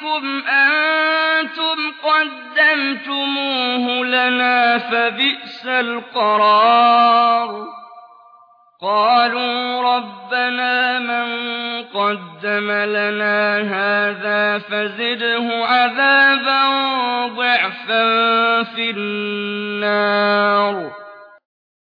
بِكُمْ أَنتُمْ قَدَّمْتُمُوهُ لَنَا فَبِئْسَ الْقَرَارُ. قَالُوا رَبَّنَا مَن قَدَّمَ لَنَا هَٰذَا فَزِدْهُ عَذَابًا ضِعْفًا فِي النَّارِ.